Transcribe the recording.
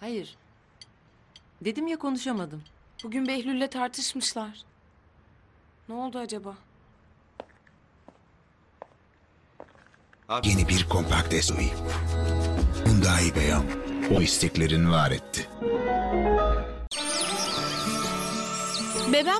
Hayır. Dedim ya konuşamadım. Bugün Behlül'le tartışmışlar. Ne oldu acaba? Yeni bir kompakt SUV. Hyundai Beyan. O isteklerini var etti. Bebem